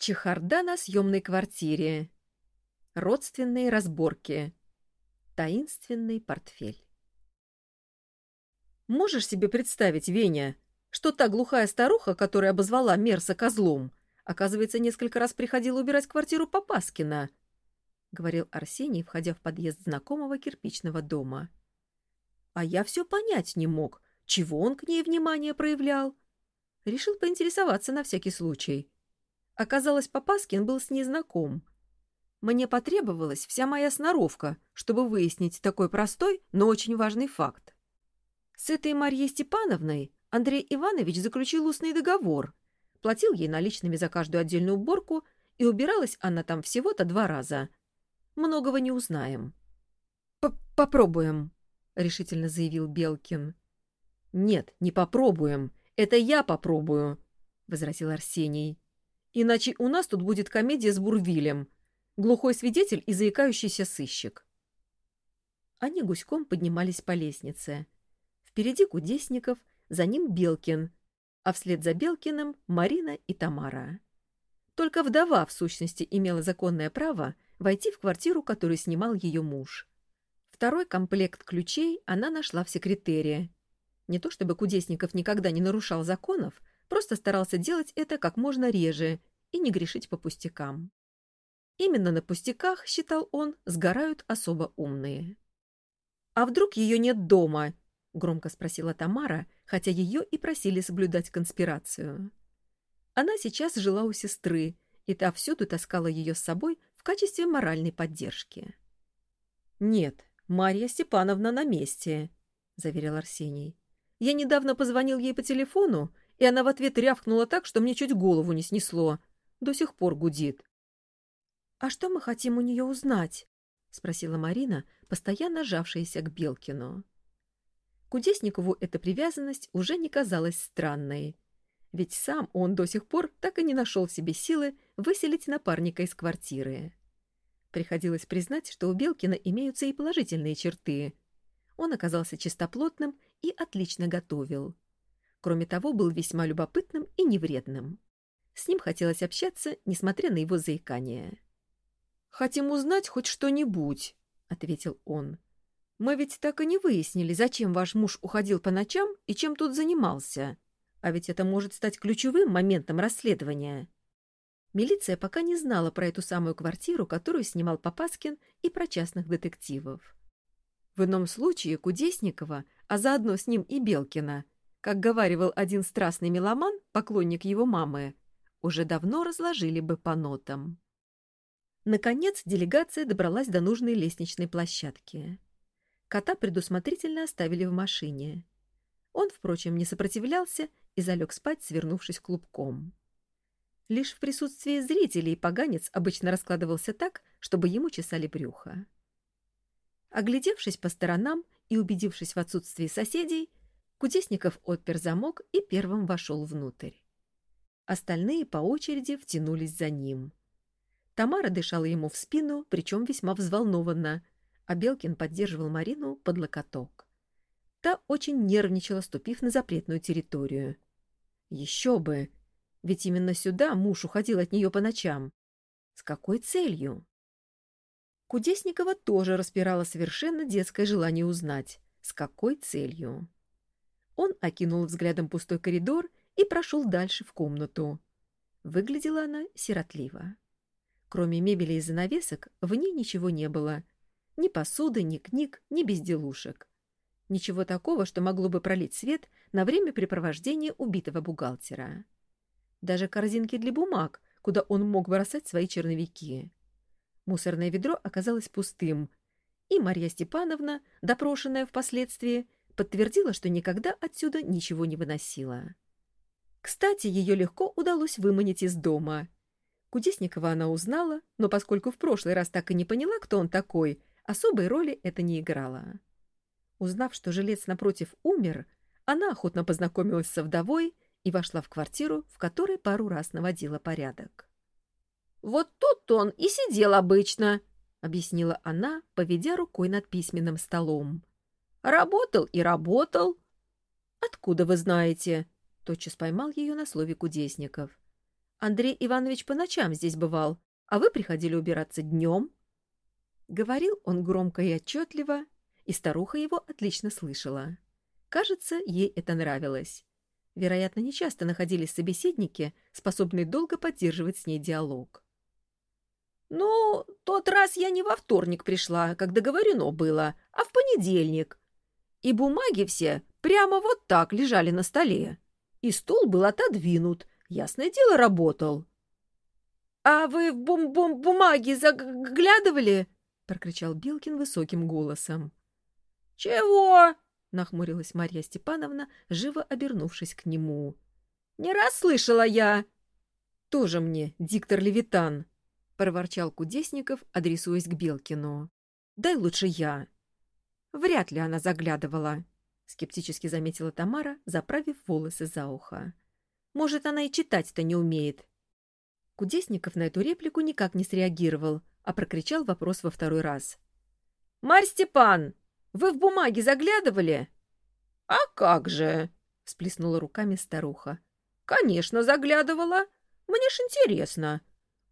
Чехарда на съемной квартире. Родственные разборки. Таинственный портфель. Можешь себе представить, Веня, что та глухая старуха, которая обозвала Мерса козлом, оказывается, несколько раз приходила убирать квартиру Попаскина? — говорил Арсений, входя в подъезд знакомого кирпичного дома. А я все понять не мог, чего он к ней внимание проявлял. Решил поинтересоваться на всякий случай. Оказалось, Попаскин был с ней знаком. Мне потребовалась вся моя сноровка, чтобы выяснить такой простой, но очень важный факт. С этой Марьей Степановной Андрей Иванович заключил устный договор, платил ей наличными за каждую отдельную уборку, и убиралась она там всего-то два раза. Многого не узнаем. — Попробуем, — решительно заявил Белкин. — Нет, не попробуем. Это я попробую, — возразил Арсений. Иначе у нас тут будет комедия с Бурвилем. Глухой свидетель и заикающийся сыщик. Они гуськом поднимались по лестнице. Впереди Кудесников, за ним Белкин, а вслед за Белкиным — Марина и Тамара. Только вдова, в сущности, имела законное право войти в квартиру, которую снимал ее муж. Второй комплект ключей она нашла в секретерии. Не то чтобы Кудесников никогда не нарушал законов, просто старался делать это как можно реже и не грешить по пустякам. Именно на пустяках, считал он, сгорают особо умные. «А вдруг ее нет дома?» — громко спросила Тамара, хотя ее и просили соблюдать конспирацию. Она сейчас жила у сестры, и та всюду таскала ее с собой в качестве моральной поддержки. «Нет, Марья Степановна на месте», — заверил Арсений. «Я недавно позвонил ей по телефону, и она в ответ рявкнула так, что мне чуть голову не снесло. До сих пор гудит. — А что мы хотим у нее узнать? — спросила Марина, постоянно жавшаяся к Белкину. Кудесникову эта привязанность уже не казалась странной. Ведь сам он до сих пор так и не нашел в себе силы выселить напарника из квартиры. Приходилось признать, что у Белкина имеются и положительные черты. Он оказался чистоплотным и отлично готовил. Кроме того, был весьма любопытным и невредным. С ним хотелось общаться, несмотря на его заикание. «Хотим узнать хоть что-нибудь», — ответил он. «Мы ведь так и не выяснили, зачем ваш муж уходил по ночам и чем тут занимался. А ведь это может стать ключевым моментом расследования». Милиция пока не знала про эту самую квартиру, которую снимал Попаскин, и про частных детективов. В ином случае Кудесникова, а заодно с ним и Белкина, как говаривал один страстный меломан, поклонник его мамы, уже давно разложили бы по нотам. Наконец делегация добралась до нужной лестничной площадки. Кота предусмотрительно оставили в машине. Он, впрочем, не сопротивлялся и залег спать, свернувшись клубком. Лишь в присутствии зрителей поганец обычно раскладывался так, чтобы ему чесали брюхо. Оглядевшись по сторонам и убедившись в отсутствии соседей, Кудесников отпер замок и первым вошел внутрь. Остальные по очереди втянулись за ним. Тамара дышала ему в спину, причем весьма взволнованно, а Белкин поддерживал Марину под локоток. Та очень нервничала, ступив на запретную территорию. Еще бы! Ведь именно сюда муж уходил от нее по ночам. С какой целью? Кудесникова тоже распирала совершенно детское желание узнать, с какой целью. Он окинул взглядом пустой коридор и прошел дальше в комнату. Выглядела она сиротливо. Кроме мебели и занавесок, в ней ничего не было. Ни посуды, ни книг, ни безделушек. Ничего такого, что могло бы пролить свет на время препровождения убитого бухгалтера. Даже корзинки для бумаг, куда он мог бросать свои черновики. Мусорное ведро оказалось пустым, и Марья Степановна, допрошенная впоследствии, подтвердила, что никогда отсюда ничего не выносила. Кстати, ее легко удалось выманить из дома. Кудесникова она узнала, но поскольку в прошлый раз так и не поняла, кто он такой, особой роли это не играло. Узнав, что жилец напротив умер, она охотно познакомилась со вдовой и вошла в квартиру, в которой пару раз наводила порядок. «Вот тут он и сидел обычно», — объяснила она, поведя рукой над письменным столом. Работал и работал. Откуда вы знаете? Тотчас поймал ее на слове Кудесников. Андрей Иванович по ночам здесь бывал, а вы приходили убираться днем. Говорил он громко и отчетливо, и старуха его отлично слышала. Кажется, ей это нравилось. Вероятно, нечасто находились собеседники, способные долго поддерживать с ней диалог. «Ну, тот раз я не во вторник пришла, как договорено было, а в понедельник. И бумаги все прямо вот так лежали на столе. И стол был отодвинут, ясное дело, работал». «А вы в бум-бум-бумаги заглядывали?» — прокричал Билкин высоким голосом. «Чего?» — нахмурилась Марья Степановна, живо обернувшись к нему. «Не расслышала я!» «Тоже мне, диктор Левитан!» — проворчал Кудесников, адресуясь к Белкину. «Дай лучше я!» «Вряд ли она заглядывала», — скептически заметила Тамара, заправив волосы за ухо. «Может, она и читать-то не умеет». Кудесников на эту реплику никак не среагировал, а прокричал вопрос во второй раз. «Марь Степан, вы в бумаги заглядывали?» «А как же?» — всплеснула руками старуха. «Конечно, заглядывала. Мне ж интересно.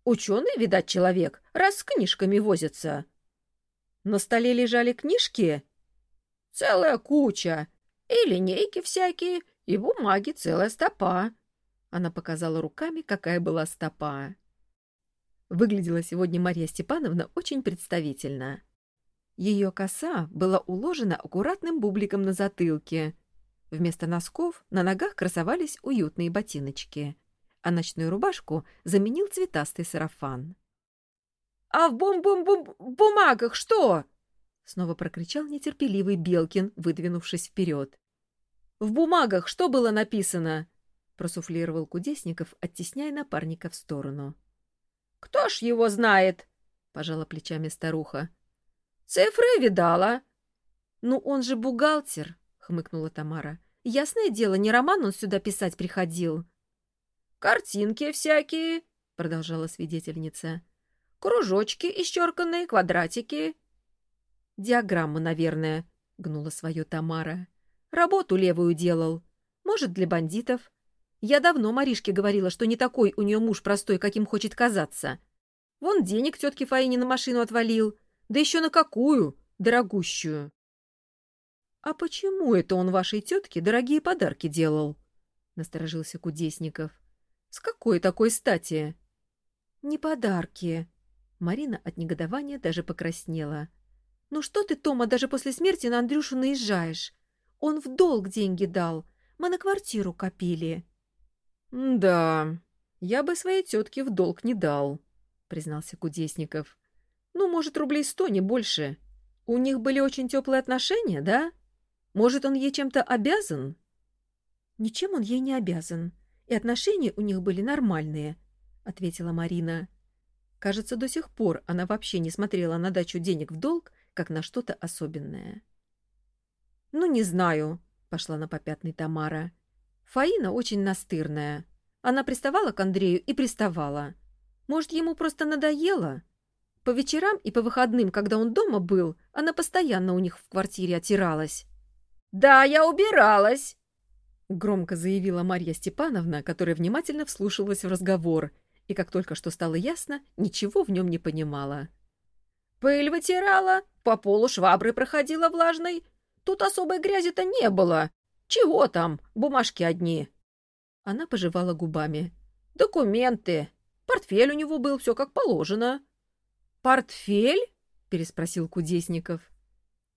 Ученый, видать, человек, раз с книжками возится». «На столе лежали книжки?» «Целая куча. И линейки всякие, и бумаги целая стопа». Она показала руками, какая была стопа. Выглядела сегодня Марья Степановна очень представительно. Ее коса была уложена аккуратным бубликом на затылке. Вместо носков на ногах красовались уютные ботиночки, а ночную рубашку заменил цветастый сарафан. — А в бум-бум-бум-бумагах что? — снова прокричал нетерпеливый Белкин, выдвинувшись вперед. — В бумагах что было написано? — просуфлировал Кудесников, оттесняя напарника в сторону. — Кто ж его знает? — пожала плечами старуха. Цифры видала. — Ну, он же бухгалтер, — хмыкнула Тамара. — Ясное дело, не роман он сюда писать приходил. — Картинки всякие, — продолжала свидетельница. — Кружочки исчерканные, квадратики. — Диаграммы, наверное, — гнула свое Тамара. — Работу левую делал. Может, для бандитов. Я давно Маришке говорила, что не такой у нее муж простой, каким хочет казаться. Вон денег тетке Фаине на машину отвалил — да еще на какую? Дорогущую. — А почему это он вашей тетке дорогие подарки делал? — насторожился Кудесников. — С какой такой стати? — Не подарки. Марина от негодования даже покраснела. — Ну что ты, Тома, даже после смерти на Андрюшу наезжаешь? Он в долг деньги дал. Мы на квартиру копили. — Да, я бы своей тетке в долг не дал, — признался Кудесников. — ну, может, рублей сто, не больше. У них были очень теплые отношения, да? Может, он ей чем-то обязан? Ничем он ей не обязан. И отношения у них были нормальные, — ответила Марина. Кажется, до сих пор она вообще не смотрела на дачу денег в долг, как на что-то особенное. — Ну, не знаю, — пошла на попятный Тамара. Фаина очень настырная. Она приставала к Андрею и приставала. Может, ему просто надоело? По вечерам и по выходным, когда он дома был, она постоянно у них в квартире отиралась. «Да, я убиралась!» — громко заявила Марья Степановна, которая внимательно вслушивалась в разговор и, как только что стало ясно, ничего в нем не понимала. «Пыль вытирала, по полу швабры проходила влажной. Тут особой грязи-то не было. Чего там, бумажки одни?» Она пожевала губами. «Документы. Портфель у него был, все как положено». «Портфель?» — переспросил Кудесников.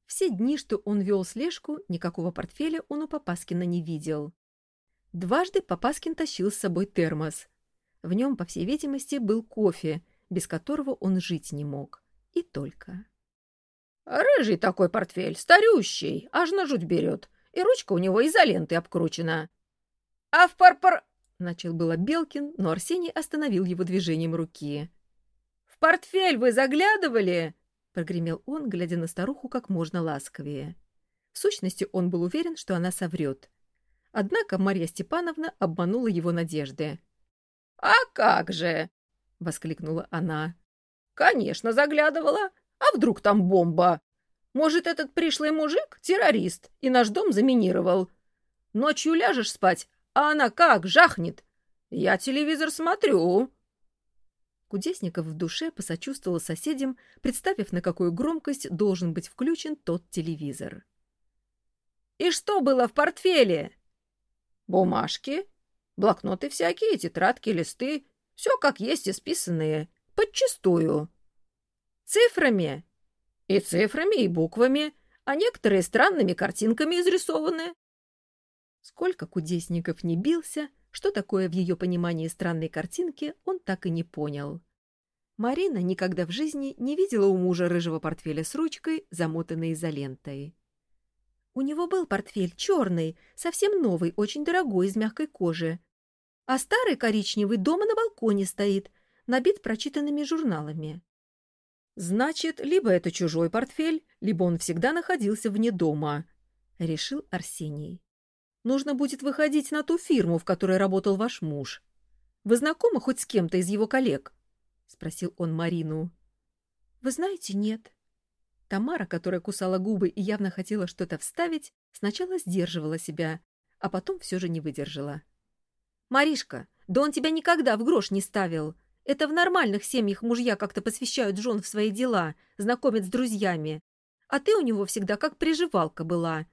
Все дни, что он вел слежку, никакого портфеля он у Попаскина не видел. Дважды Попаскин тащил с собой термос. В нем, по всей видимости, был кофе, без которого он жить не мог. И только. «Рыжий такой портфель, старющий, аж на жуть берет, и ручка у него изолентой обкручена». «А в парпар...» — начал было Белкин, но Арсений остановил его движением руки портфель вы заглядывали?» — прогремел он, глядя на старуху как можно ласковее. В сущности, он был уверен, что она соврет. Однако Марья Степановна обманула его надежды. «А как же!» — воскликнула она. «Конечно, заглядывала. А вдруг там бомба? Может, этот пришлый мужик — террорист и наш дом заминировал? Ночью ляжешь спать, а она как, жахнет? Я телевизор смотрю. Кудесников в душе посочувствовал соседям, представив, на какую громкость должен быть включен тот телевизор. «И что было в портфеле?» «Бумажки, блокноты всякие, тетрадки, листы. Все как есть исписанные, подчистую. Цифрами. И цифрами, и буквами, а некоторые странными картинками изрисованы». Сколько кудесников не бился, что такое в ее понимании странной картинки, он так и не понял. Марина никогда в жизни не видела у мужа рыжего портфеля с ручкой, замотанной изолентой. У него был портфель черный, совсем новый, очень дорогой, из мягкой кожи. А старый коричневый дома на балконе стоит, набит прочитанными журналами. Значит, либо это чужой портфель, либо он всегда находился вне дома, — решил Арсений. Нужно будет выходить на ту фирму, в которой работал ваш муж. Вы знакомы хоть с кем-то из его коллег? — спросил он Марину. — Вы знаете, нет. Тамара, которая кусала губы и явно хотела что-то вставить, сначала сдерживала себя, а потом все же не выдержала. — Маришка, да он тебя никогда в грош не ставил. Это в нормальных семьях мужья как-то посвящают жен в свои дела, знакомят с друзьями. А ты у него всегда как приживалка была.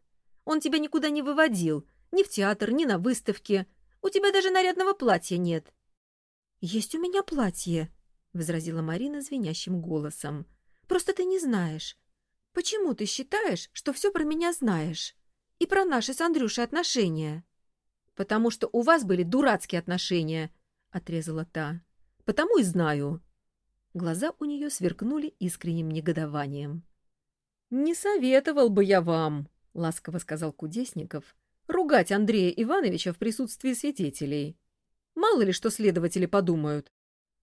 Он тебя никуда не выводил, ни в театр, ни на выставке. У тебя даже нарядного платья нет. — Есть у меня платье, — возразила Марина звенящим голосом. — Просто ты не знаешь. Почему ты считаешь, что все про меня знаешь? И про наши с Андрюшей отношения? — Потому что у вас были дурацкие отношения, — отрезала та. — Потому и знаю. Глаза у нее сверкнули искренним негодованием. — Не советовал бы я вам, — ласково сказал Кудесников, — ругать Андрея Ивановича в присутствии свидетелей. Мало ли что следователи подумают.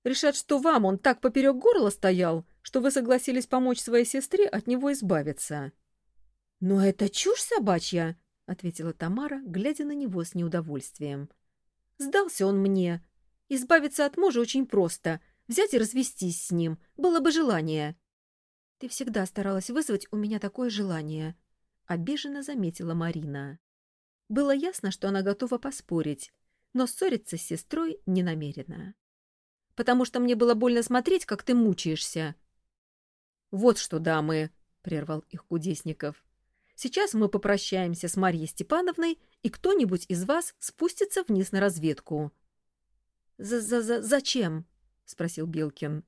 Решат, что вам он так поперек горла стоял, что вы согласились помочь своей сестре от него избавиться. — Но это чушь собачья, — ответила Тамара, глядя на него с неудовольствием. — Сдался он мне. Избавиться от мужа очень просто. Взять и развестись с ним. Было бы желание. — Ты всегда старалась вызвать у меня такое желание, — обиженно заметила Марина. Было ясно, что она готова поспорить, но ссориться с сестрой не намерена. «Потому что мне было больно смотреть, как ты мучаешься». «Вот что, дамы», — прервал их Кудесников, — «сейчас мы попрощаемся с Марьей Степановной, и кто-нибудь из вас спустится вниз на разведку». «За-за-за-зачем?» — спросил Белкин.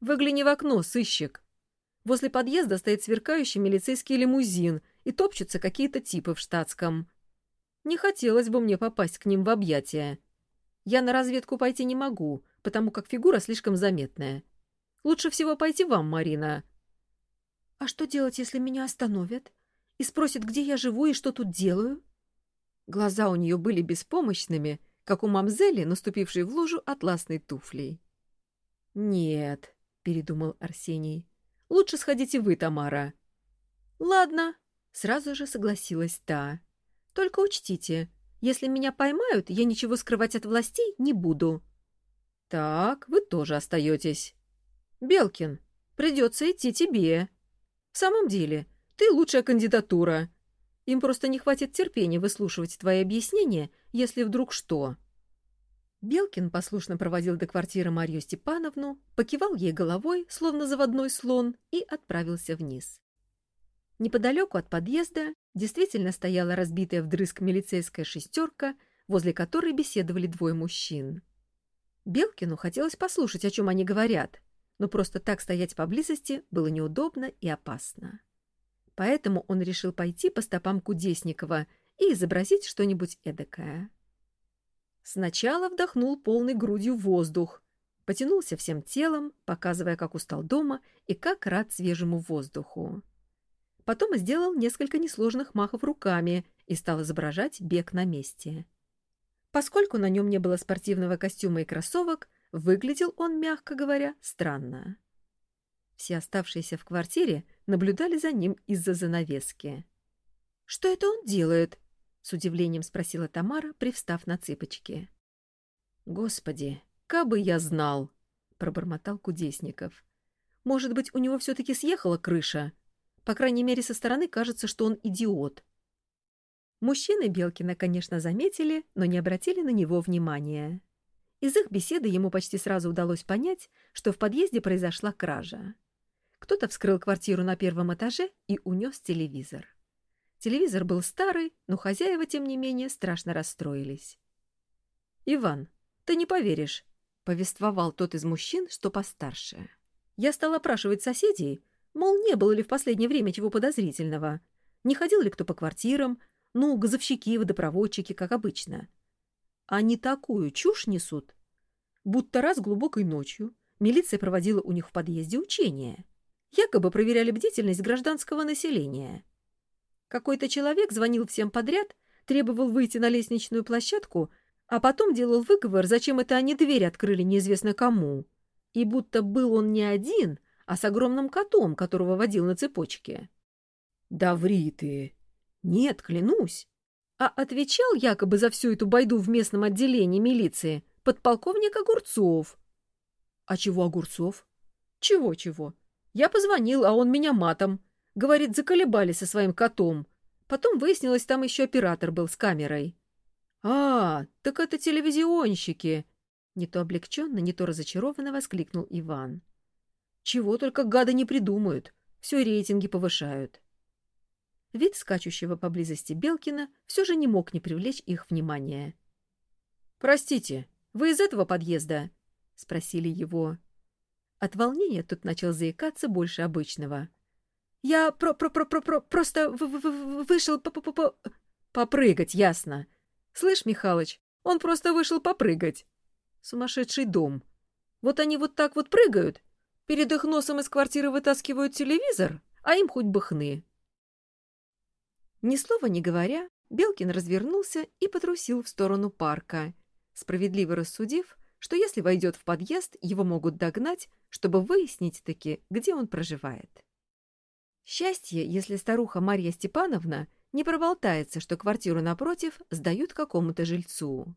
«Выгляни в окно, сыщик. Возле подъезда стоит сверкающий милицейский лимузин, и топчутся какие-то типы в штатском. Не хотелось бы мне попасть к ним в объятия. Я на разведку пойти не могу, потому как фигура слишком заметная. Лучше всего пойти вам, Марина. — А что делать, если меня остановят? И спросят, где я живу и что тут делаю? Глаза у нее были беспомощными, как у мамзели, наступившей в лужу атласной туфлей. — Нет, — передумал Арсений, — лучше сходите вы, Тамара. — Ладно, — сразу же согласилась та. Только учтите, если меня поймают, я ничего скрывать от властей не буду. — Так, вы тоже остаетесь. — Белкин, придется идти тебе. В самом деле, ты лучшая кандидатура. Им просто не хватит терпения выслушивать твои объяснения, если вдруг что. Белкин послушно проводил до квартиры Марью Степановну, покивал ей головой, словно заводной слон, и отправился вниз. Неподалеку от подъезда действительно стояла разбитая вдрызг милицейская шестерка, возле которой беседовали двое мужчин. Белкину хотелось послушать, о чем они говорят, но просто так стоять поблизости было неудобно и опасно. Поэтому он решил пойти по стопам Кудесникова и изобразить что-нибудь эдакое. Сначала вдохнул полной грудью воздух, потянулся всем телом, показывая, как устал дома и как рад свежему воздуху. Потом сделал несколько несложных махов руками и стал изображать бег на месте. Поскольку на нем не было спортивного костюма и кроссовок, выглядел он, мягко говоря, странно. Все оставшиеся в квартире наблюдали за ним из-за занавески. «Что это он делает?» — с удивлением спросила Тамара, привстав на цыпочки. «Господи, кабы я знал!» — пробормотал Кудесников. «Может быть, у него все-таки съехала крыша, по крайней мере, со стороны кажется, что он идиот. Мужчины Белкина, конечно, заметили, но не обратили на него внимания. Из их беседы ему почти сразу удалось понять, что в подъезде произошла кража. Кто-то вскрыл квартиру на первом этаже и унес телевизор. Телевизор был старый, но хозяева, тем не менее, страшно расстроились. «Иван, ты не поверишь», — повествовал тот из мужчин, что постарше. «Я стал опрашивать соседей, мол, не было ли в последнее время чего подозрительного, не ходил ли кто по квартирам, ну, газовщики, водопроводчики, как обычно. Они такую чушь несут, будто раз глубокой ночью милиция проводила у них в подъезде учения. Якобы проверяли бдительность гражданского населения. Какой-то человек звонил всем подряд, требовал выйти на лестничную площадку, а потом делал выговор, зачем это они дверь открыли неизвестно кому. И будто был он не один, а с огромным котом, которого водил на цепочке. «Да ври ты!» «Нет, клянусь!» А отвечал якобы за всю эту байду в местном отделении милиции подполковник Огурцов. «А чего Огурцов?» «Чего-чего? Я позвонил, а он меня матом. Говорит, заколебали со своим котом. Потом выяснилось, там еще оператор был с камерой. «А, так это телевизионщики!» Не то облегченно, не то разочарованно воскликнул Иван. «Чего только гады не придумают. Все рейтинги повышают». Вид скачущего поблизости Белкина все же не мог не привлечь их внимания. «Простите, вы из этого подъезда?» — спросили его. От волнения тот начал заикаться больше обычного. Я про про про про про просто в -в -в вышел по по по попрыгать, ясно. Слышь, Михалыч, он просто вышел попрыгать. Сумасшедший дом. Вот они вот так вот прыгают, перед их носом из квартиры вытаскивают телевизор, а им хоть бы хны. Ни слова не говоря, Белкин развернулся и потрусил в сторону парка, справедливо рассудив, что если войдет в подъезд, его могут догнать, чтобы выяснить-таки, где он проживает. Счастье, если старуха Марья Степановна не проболтается, что квартиру напротив сдают какому-то жильцу.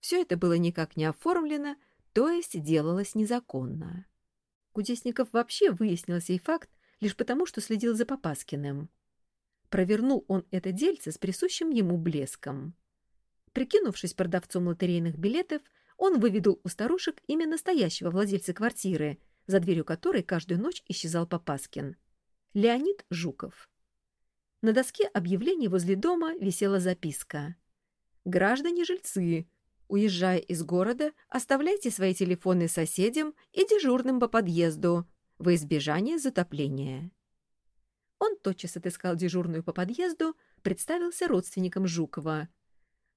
Все это было никак не оформлено, то есть делалось незаконно. Кудесников вообще выяснил сей факт лишь потому, что следил за Попаскиным. Провернул он это дельце с присущим ему блеском. Прикинувшись продавцом лотерейных билетов, он выведал у старушек имя настоящего владельца квартиры, за дверью которой каждую ночь исчезал Попаскин — Леонид Жуков. На доске объявлений возле дома висела записка. «Граждане-жильцы, уезжая из города, оставляйте свои телефоны соседям и дежурным по подъезду во избежание затопления». Он тотчас отыскал дежурную по подъезду, представился родственником Жукова.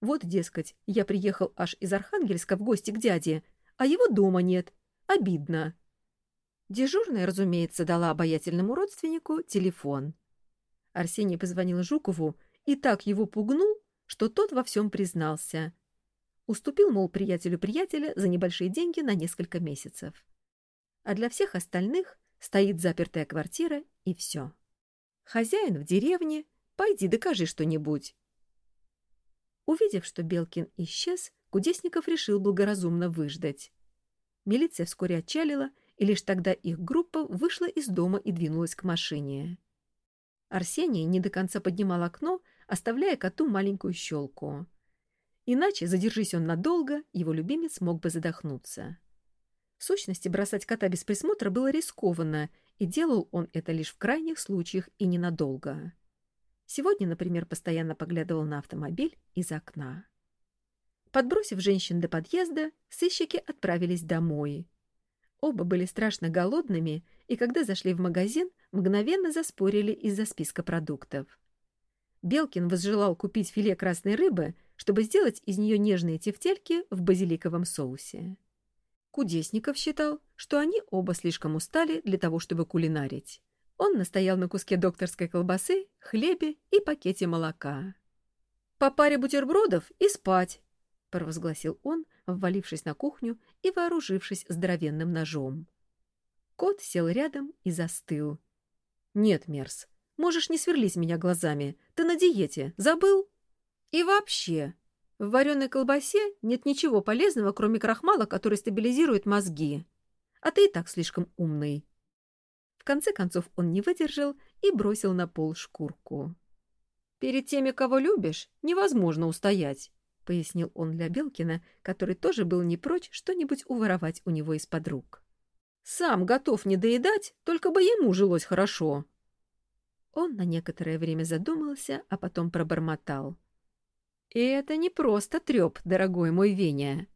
«Вот, дескать, я приехал аж из Архангельска в гости к дяде, а его дома нет. Обидно. Дежурная, разумеется, дала обаятельному родственнику телефон. Арсений позвонил Жукову и так его пугнул, что тот во всем признался. Уступил, мол, приятелю приятеля за небольшие деньги на несколько месяцев. А для всех остальных стоит запертая квартира и все. Хозяин в деревне, пойди докажи что-нибудь. Увидев, что Белкин исчез, Кудесников решил благоразумно выждать. Милиция вскоре отчалила — и лишь тогда их группа вышла из дома и двинулась к машине. Арсений не до конца поднимал окно, оставляя коту маленькую щелку. Иначе, задержись он надолго, его любимец мог бы задохнуться. В сущности, бросать кота без присмотра было рискованно, и делал он это лишь в крайних случаях и ненадолго. Сегодня, например, постоянно поглядывал на автомобиль из окна. Подбросив женщин до подъезда, сыщики отправились домой. Оба были страшно голодными, и когда зашли в магазин, мгновенно заспорили из-за списка продуктов. Белкин возжелал купить филе красной рыбы, чтобы сделать из нее нежные тефтельки в базиликовом соусе. Кудесников считал, что они оба слишком устали для того, чтобы кулинарить. Он настоял на куске докторской колбасы, хлебе и пакете молока. «По паре бутербродов и спать», — провозгласил он, ввалившись на кухню и вооружившись здоровенным ножом. Кот сел рядом и застыл. «Нет, Мерс, можешь не сверлить меня глазами. Ты на диете. Забыл? И вообще, в вареной колбасе нет ничего полезного, кроме крахмала, который стабилизирует мозги. А ты и так слишком умный». В конце концов он не выдержал и бросил на пол шкурку. «Перед теми, кого любишь, невозможно устоять. — пояснил он для Белкина, который тоже был не прочь что-нибудь уворовать у него из-под рук. «Сам готов не доедать, только бы ему жилось хорошо». Он на некоторое время задумался, а потом пробормотал. «И это не просто треп, дорогой мой Веня.